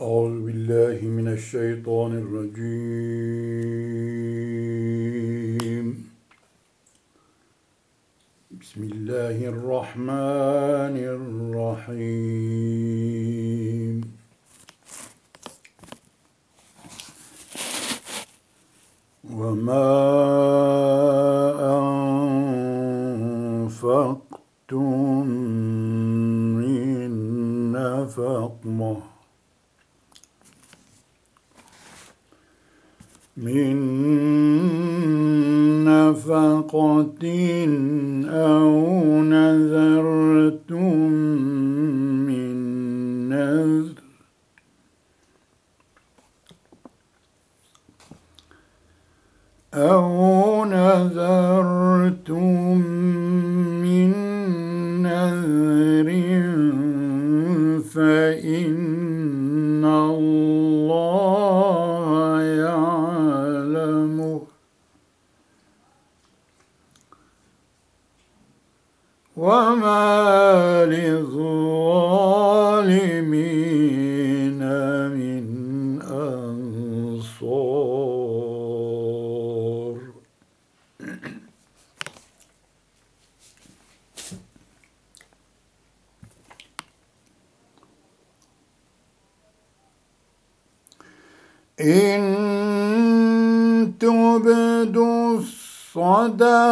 أعوذ بالله من الشيطان الرجيم. بسم الله الرحمن الرحيم. وما أنفقتم من نفقة. من نفقة وما للظالمين من أنصار إن تبدوا الصدقات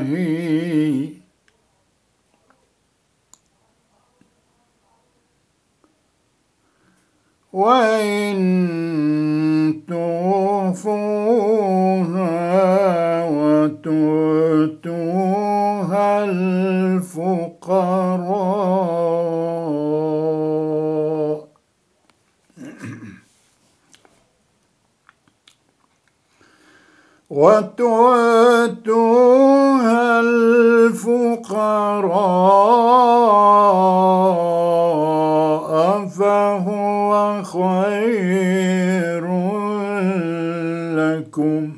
هي وإن توفوها وتؤتوها وتؤتوها الفقراء فهو خير لكم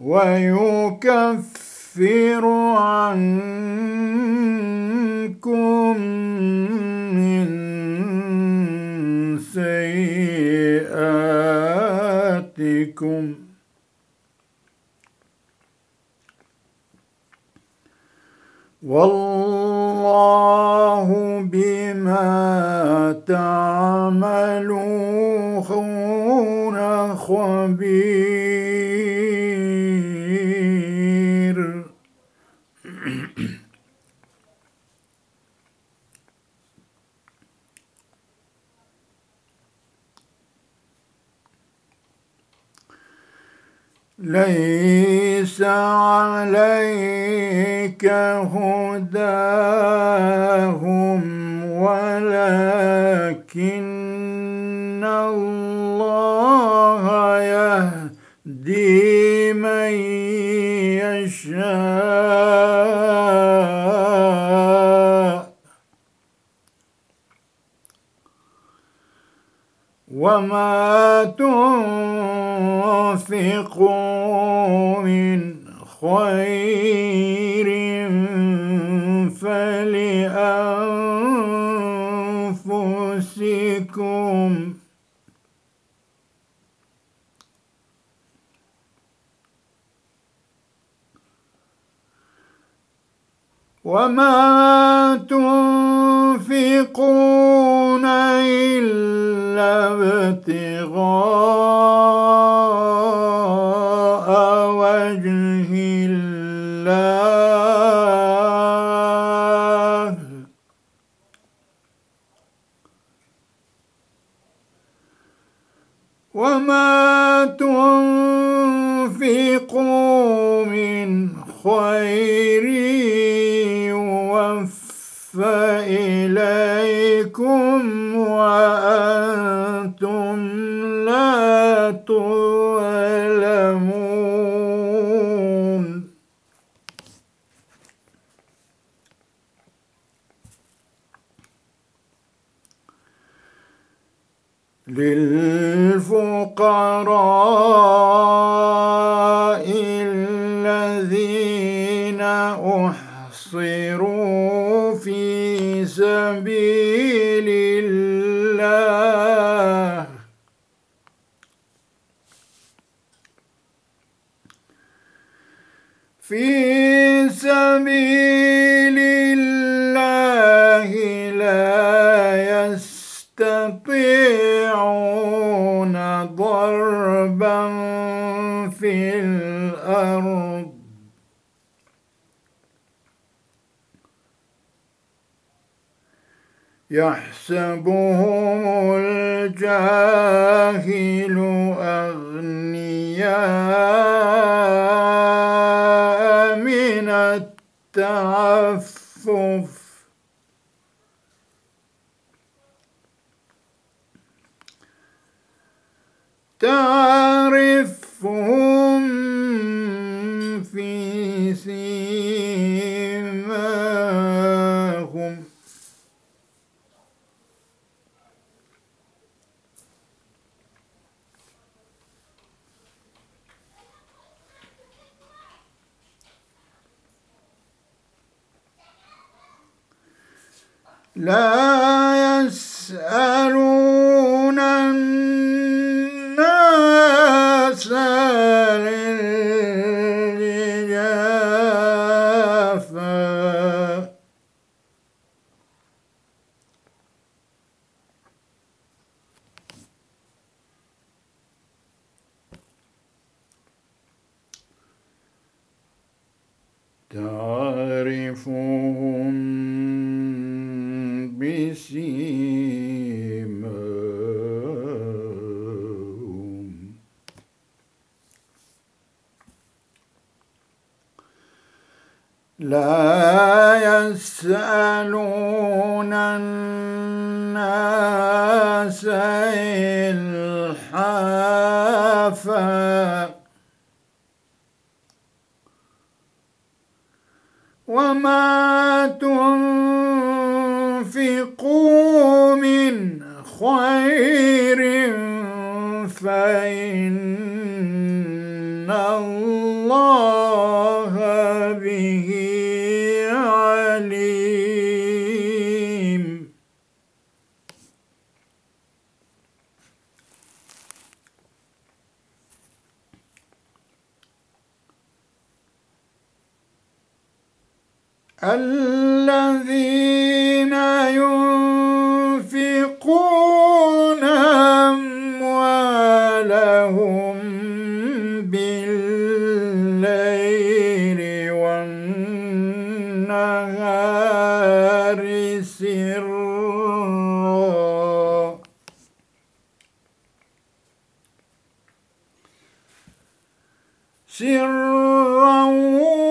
ويكفر عنكم من سيئاتكم. والله بما تعملون خبير. ليس عليك هداهم ولكن الله يهدي من يشاء. وما تنفقوا من خير فلأنفسكم. وما تنفقون إلا ابتغاء يوفى إليكم وأنتم لا تظلمون للفقراء في سبيل الله لا يستطيعون ضربا في الأرض. يحسبهم الجاهل أغنياء. التعفف. تعرفهم في سيماهم لا يسألون لا يسألون الناس إلحافا. وما تنفقوا من خير فإن الله به الذين ينفقون أموالهم بالليل والنهار سرا. سرا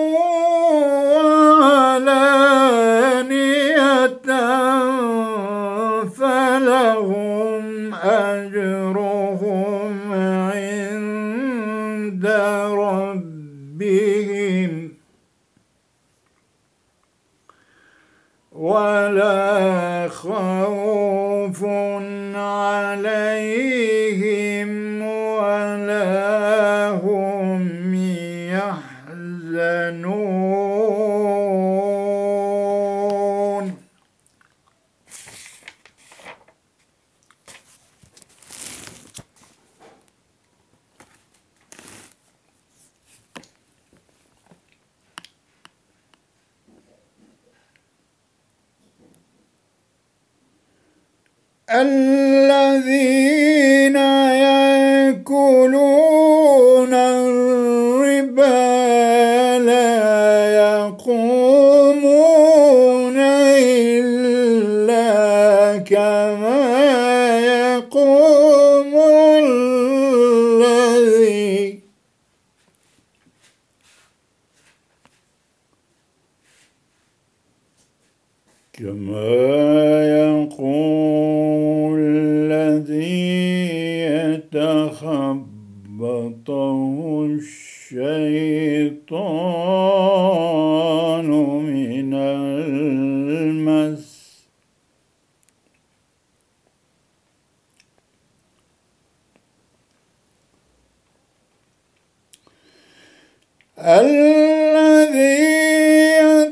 الذي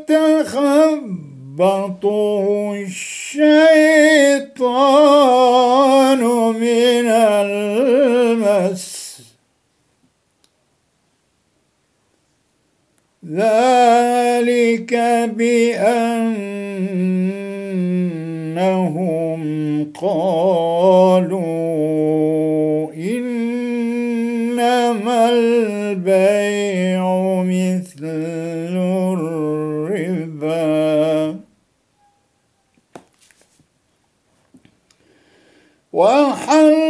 يتخبطه الشيطان من المس. ذلك بأنهم إنما البيع مثل الربا. وحل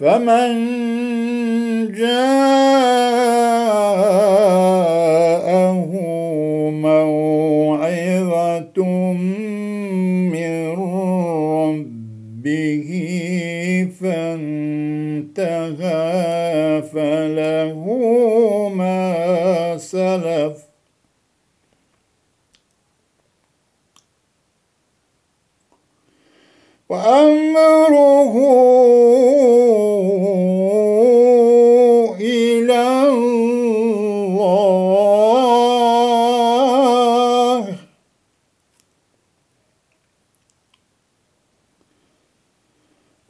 فمن جاءه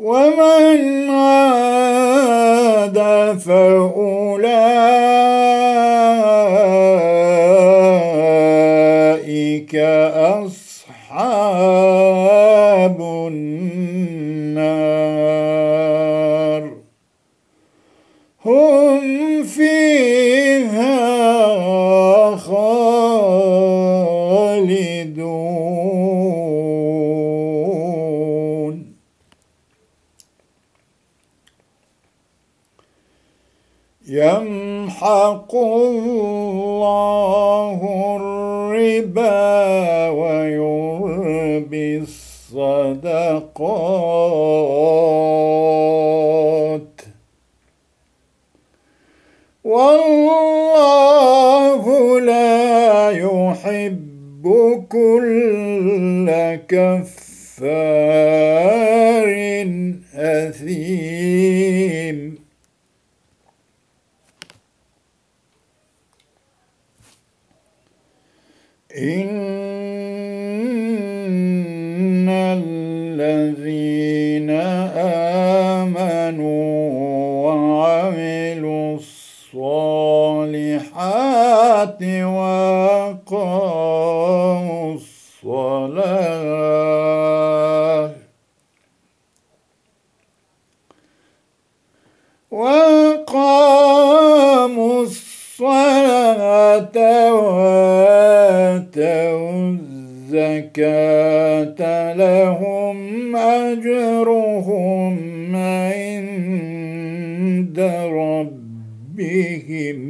ومن عاد فأولئك يمحق الله الربا ويربي الصدقات. والله لا يحب كل كفار أثيم. إن لهم أجرهم عند ربهم.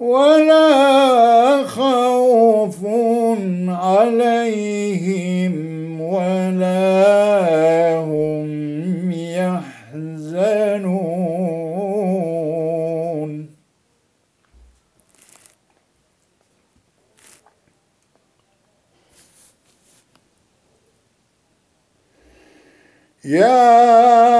ولا خوف عليهم يا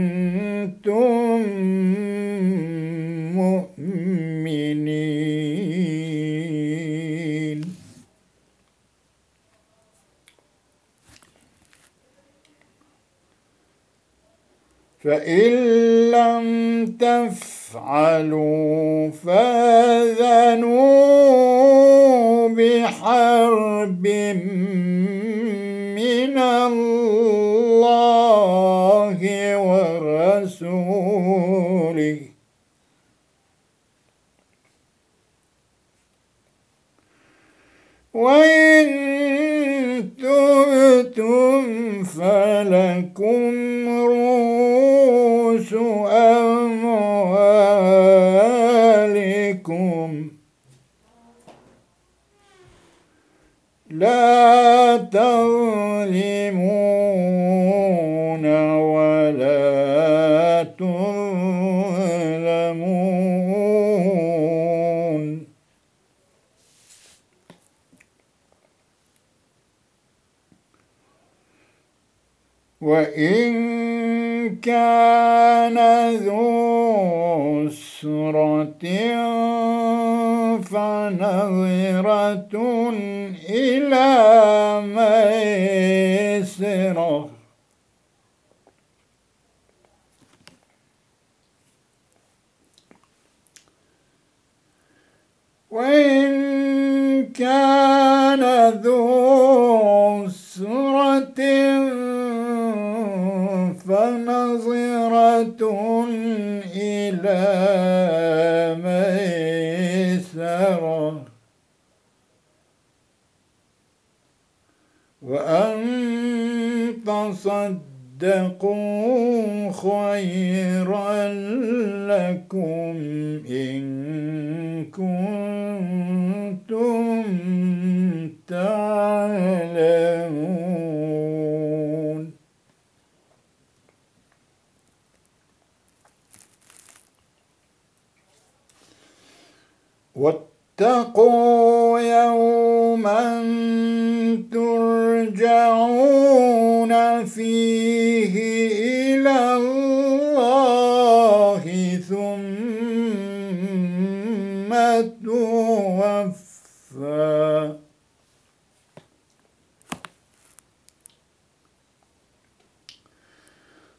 كنتم مؤمنين. فإن لم تفعلوا فأذنوا بحرب من من الله. وإن تبتم فلكم رؤوس وإن كان ذو أسرة فنظرة إلى ميسرة. وإن كان ذو أسرة فنظرة إلى ميسرة. وأن تصدقوا خيرا لكم إن كنتم تعلمون. واتقوا يوما ترجعون فيه إلى الله ثم توفى.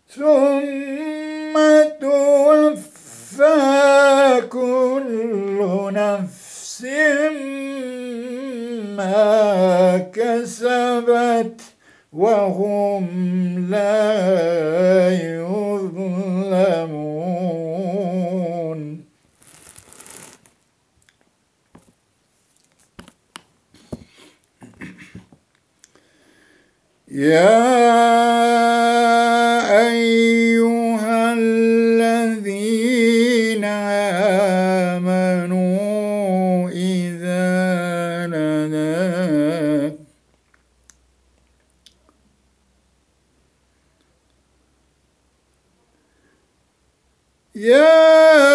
ثم نفس ما كسبت وهم لا يظلمون. يا يا